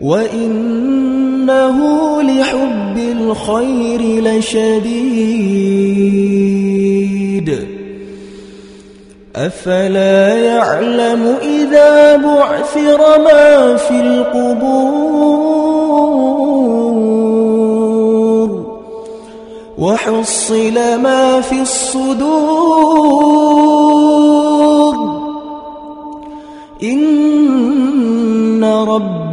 وإنه لحب الخير لشديد أفلا يعلم إذا بعثر ما في القبور وحصل ما في الصدور